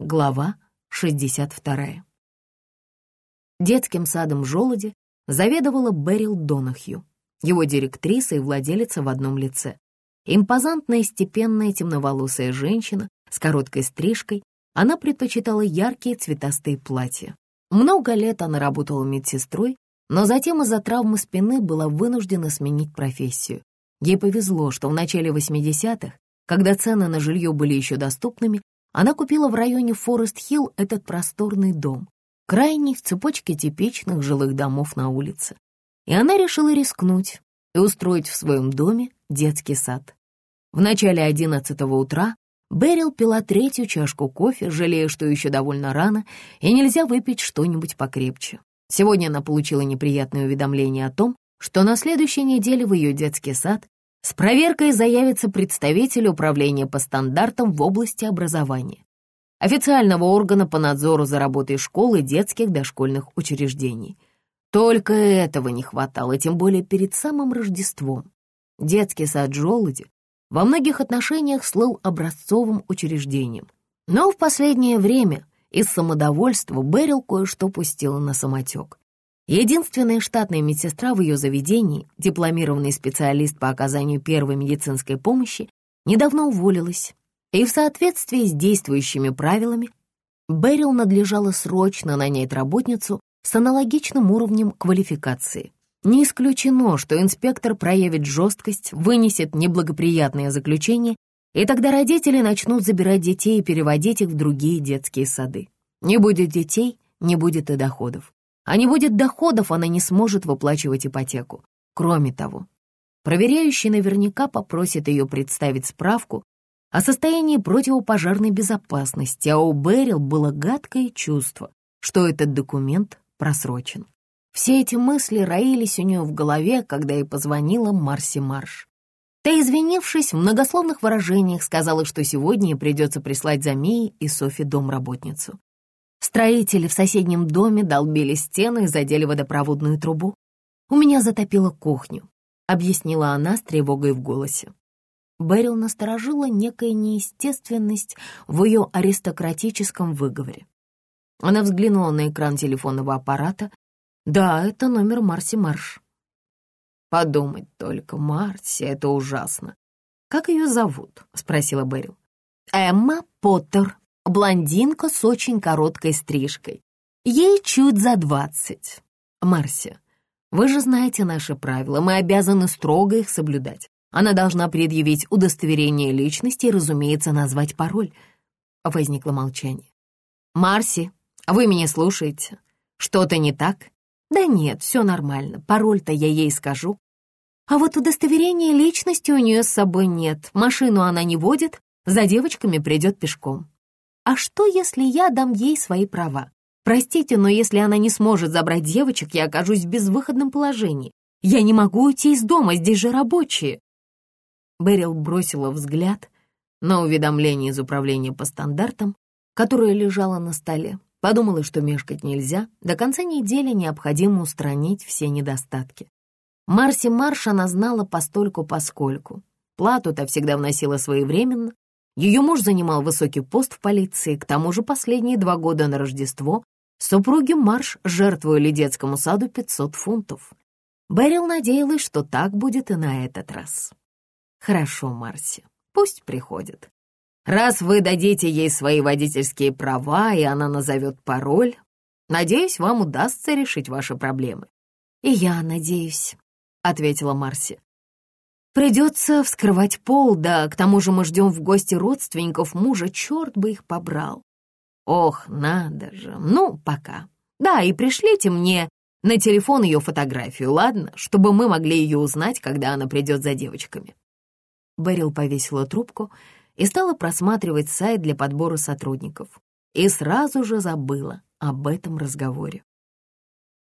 Глава 62. Детским садом в Жолоде заведовала Берил Донахью, его директриса и владелица в одном лице. Импозантная, степенная, темноволосая женщина с короткой стрижкой, она предпочитала яркие цветастые платья. Много лет она работала медсестрой, но затем из-за травмы спины была вынуждена сменить профессию. Ей повезло, что в начале 80-х, когда цены на жилье были еще доступными, она купила в районе Форест-Хилл этот просторный дом, крайний в цепочке типичных жилых домов на улице. И она решила рискнуть и устроить в своем доме детский сад. В начале одиннадцатого утра Берил пила третью чашку кофе, жалея, что еще довольно рано, и нельзя выпить что-нибудь покрепче. Сегодня она получила неприятное уведомление о том, что на следующей неделе в ее детский сад с проверкой заявится представитель управления по стандартам в области образования, официального органа по надзору за работой школ и детских дошкольных учреждений. Только этого не хватало, тем более перед самым Рождеством. Детский сад Джолоди во многих отношениях слыл образцовым учреждением. Но в последнее время из самодовольства Берил кое-что пустила на самотек. Единственная штатная медсестра в ее заведении, дипломированный специалист по оказанию первой медицинской помощи, недавно уволилась, и в соответствии с действующими правилами Берил надлежало срочно нанять работницу с аналогичным уровнем квалификации. Не исключено, что инспектор проявит жесткость, вынесет неблагоприятное заключение, и тогда родители начнут забирать детей и переводить их в другие детские сады. Не будет детей, не будет и доходов а не будет доходов, она не сможет выплачивать ипотеку. Кроме того, проверяющий наверняка попросит ее представить справку о состоянии противопожарной безопасности, а у Берил было гадкое чувство, что этот документ просрочен. Все эти мысли роились у нее в голове, когда ей позвонила Марси Марш. Та, извинившись, в многословных выражениях сказала, что сегодня ей придется прислать за Мией и Софи домработницу. Строители в соседнем доме долбили стены и задели водопроводную трубу. «У меня затопило кухню», — объяснила она с тревогой в голосе. Берил насторожила некая неестественность в ее аристократическом выговоре. Она взглянула на экран телефонного аппарата. «Да, это номер Марси Марш». «Подумать только, Марси, это ужасно». «Как ее зовут?» — спросила Берил. «Эмма Поттер», блондинка с очень короткой стрижкой. Ей чуть за двадцать. Марси, вы же знаете наши правила, мы обязаны строго их соблюдать. Она должна предъявить удостоверение личности и, разумеется, назвать пароль. Возникло молчание. «Марси, вы меня слушаете? Что-то не так?» «Да нет, все нормально, пароль-то я ей скажу». А вот удостоверения личности у нее с собой нет, машину она не водит, за девочками придет пешком. А что, если я дам ей свои права? Простите, но если она не сможет забрать девочек, я окажусь в безвыходном положении. Я не могу уйти из дома, здесь же рабочие. Берил бросила взгляд на уведомление из управления по стандартам, которое лежало на столе. Подумала, что мешкать нельзя, до конца недели необходимо устранить все недостатки. Марси Марш она знала постольку-поскольку. Плату-то всегда вносила своевременно, ее муж занимал высокий пост в полиции, к тому же последние два года на Рождество супруги Марш жертвовали детскому саду 500 фунтов. Берил надеялась, что так будет и на этот раз. «Хорошо, Марси, пусть приходит. Раз вы дадите ей свои водительские права, и она назовет пароль, надеюсь, вам удастся решить ваши проблемы». «И я надеюсь», — ответила Марси. Придется вскрывать пол, да к тому же мы ждем в гости родственников мужа, черт бы их побрал. Ох, надо же, ну, пока. Да, и пришлите мне на телефон ее фотографию, ладно, чтобы мы могли ее узнать, когда она придет за девочками. Берил повесила трубку и стала просматривать сайт для подбора сотрудников. И сразу же забыла об этом разговоре.